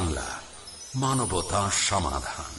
বাংলা মানবতা সমাধান।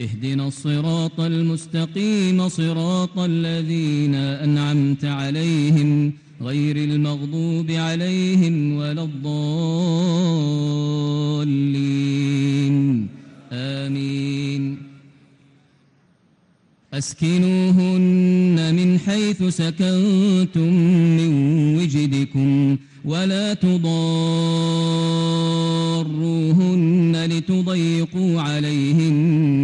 اهدنا الصراط المستقيم صراط الذين أنعمت عليهم غير المغضوب عليهم ولا الضالين. آمين. أسكنوهن من حيث سكنتم من وجدكم ولا تضاروهن لتضيقوا عليهن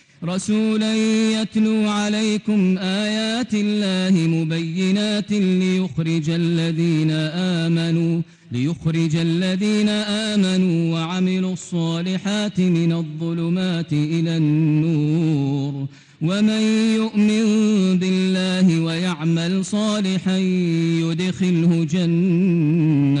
رسولا يتلو عليكم آيات الله مبينات ليخرج الذين آمنوا ليخرج الذين آمنوا وعملوا الصالحات من الظلمات إلى النور. ومن يؤمن بالله ويعمل صالحا يدخله جنات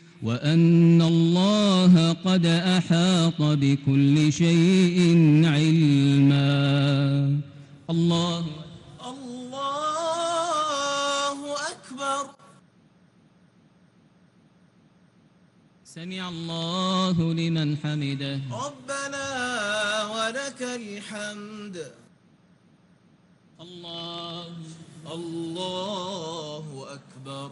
وأن الله قد أحاط بكل شيء علما. الله الله أكبر. سمع الله لمن حمده. ربنا ولك الحمد. الله الله أكبر.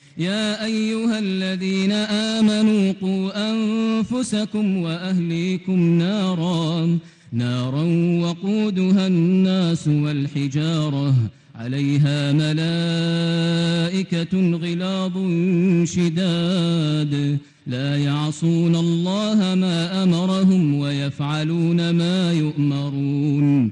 يا أيها الذين آمنوا قوا أنفسكم وأهليكم نارا. نارا وقودها الناس والحجارة. عليها ملائكة غلاظ شداد. لا يعصون الله ما أمرهم ويفعلون ما يؤمرون.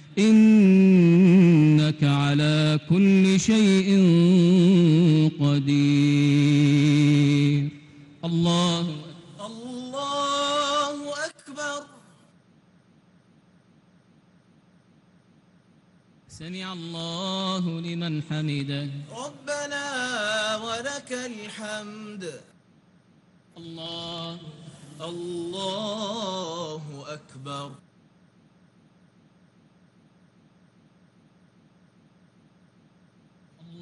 إنك على كل شيء قدير. الله الله أكبر. سمع الله لمن حمده. ربنا ولك الحمد. الله الله أكبر.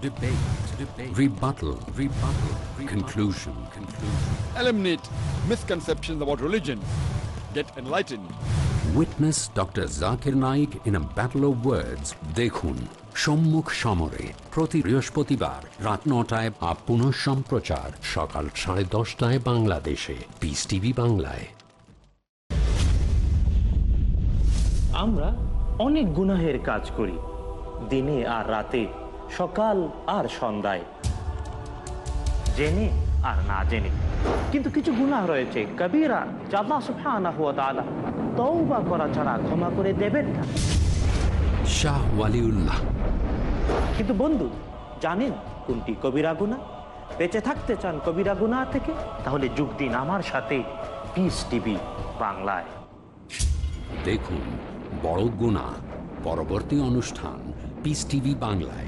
Debate. Debate. Rebuttal. Rebuttal. rebuttal Conclusion. Conclusion. eliminate misconceptions about religion, get enlightened. Witness Dr. Zakir Naik in a battle of words. দেখুন সম্মুখ সমরে প্রতি বৃহস্পতিবার রাত নটায় বা পুনঃ সম্প্রচার সকাল সাড়ে দশটায় বাংলাদেশে পিস টিভি বাংলায় আমরা অনেক গুনাহের কাজ করি দিনে আর রাতে সকাল আর সন্ধ্যায়। জেনে আর না জেনে। কিন্তু কিছু গুনাহ রয়েছে। কবিরা জাদা সুফানা হুয়া তাআলা তওবা করা ছাড়া ক্ষমা করে দেবেন না। শাহ ওয়ালিউল্লাহ। কিন্তু বন্ধু জানেন কোনটি কবিরা গুনাহ? বেঁচে থাকতে চান কবিরা গুনাহ থেকে? তাহলে যোগ দিন আমার সাথে। পিস টিভি বাংলায়। দেখুন বড় গুণা পরবর্তী অনুষ্ঠান পিস টিভি বাংলায়।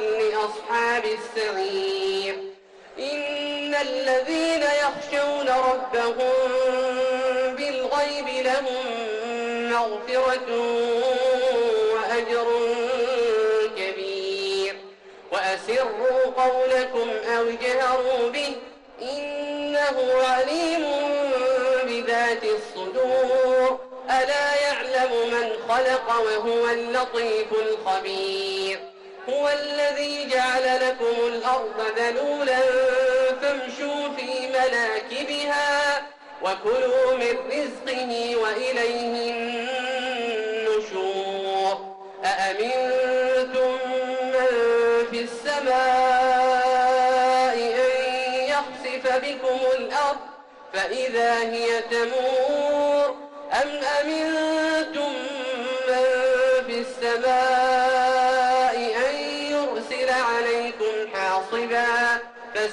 لأصحاب السعير. إن الذين يخشون ربهم بالغيب لهم مغفرة وأجر كبير. وأسروا قولكم أو جهروا به. إنه عليم بذات الصدور. ألا يعلم من خلق وهو اللطيف الخبير. هو الذي جعل لكم الأرض ذلولا فامشوا في ملاكبها وكلوا من رزقه وإليه النشور. أأمنتم من في السماء أن يخسف بكم الأرض فإذا هي تمور؟ أم أمنتم من في السماء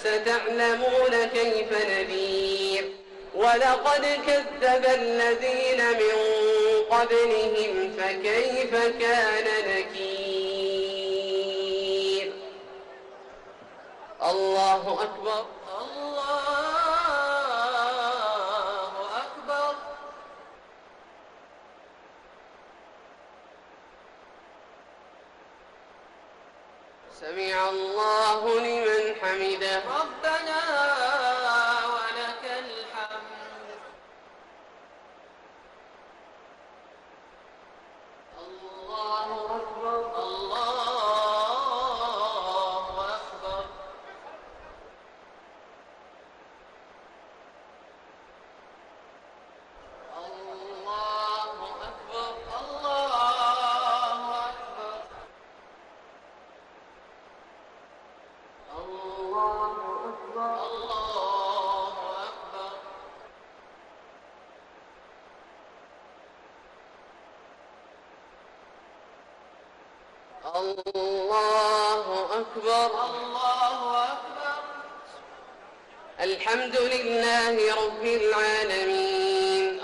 فستعلمون كيف نذير ولقد كذب الذين من قبلهم فكيف كان نكير؟ الله أكبر. الله أكبر. سمع الله لمن حمده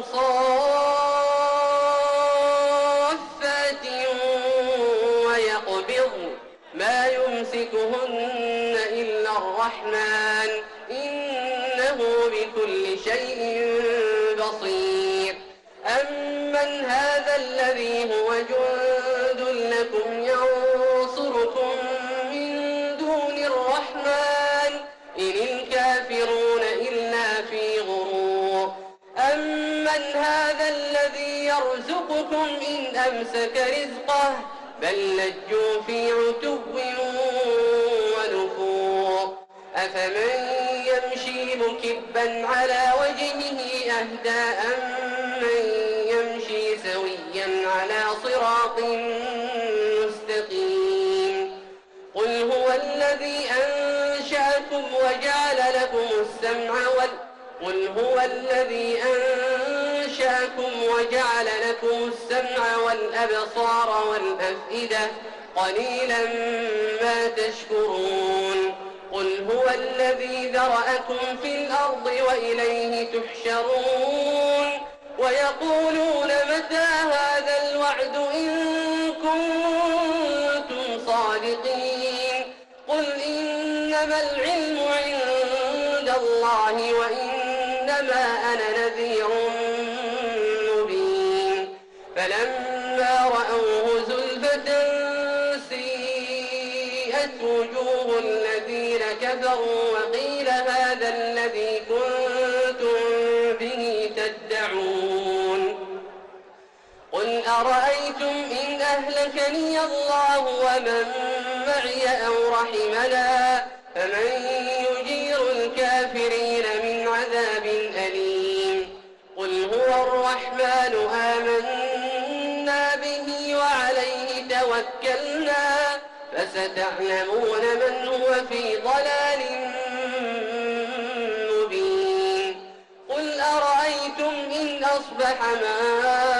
أبصار يرزقكم إن أمسك رزقه بل لجوا في عتو ونفور. أفمن يمشي مكبا على وجهه أهدى أمن يمشي سويا على صراط مستقيم. قل هو الذي أنشأكم وجعل لكم السمع وال قل هو الذي أنشأكم وجعل لكم السمع والأبصار والأفئدة قليلا ما تشكرون قل هو الذي ذرأكم في الأرض وإليه تحشرون ويقولون متى هذا الوعد إن كنتم صادقين قل إنما العلم كفروا وقيل هذا الذي كنتم به تدعون. قل أرأيتم إن أهلكني الله ومن معي أو رحمنا؟ فمن يجير الكافرين من عذاب أليم. قل هو الرحمن آمنا فستعلمون من هو في ضلال مبين. قل أرأيتم إن أصبح ماؤكم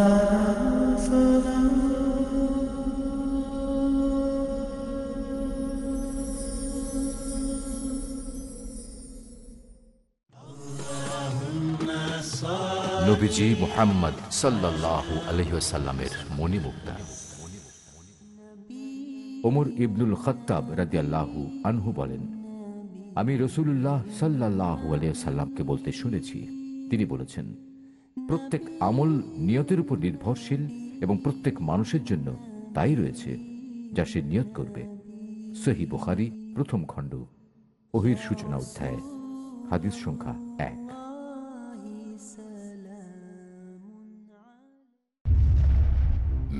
নবীজি মোহাম্মদ সাল্লাহ আলহিসাল্লামের মণিমুক্তা। ওমর ইবনুল খত্তাব রাদিয়াল্লাহু আনহু বলেন, আমি রসুল্লাহ সাল্লাহ সাল্লামকে বলতে শুনেছি। তিনি বলেছেন, প্রত্যেক আমল নিয়তের উপর নির্ভরশীল এবং প্রত্যেক মানুষের জন্য তাই রয়েছে, যা সে নিয়ত করবে। সহি বুখারি প্রথম খণ্ড, ওহির সূচনা অধ্যায়, হাদিস সংখ্যা এক।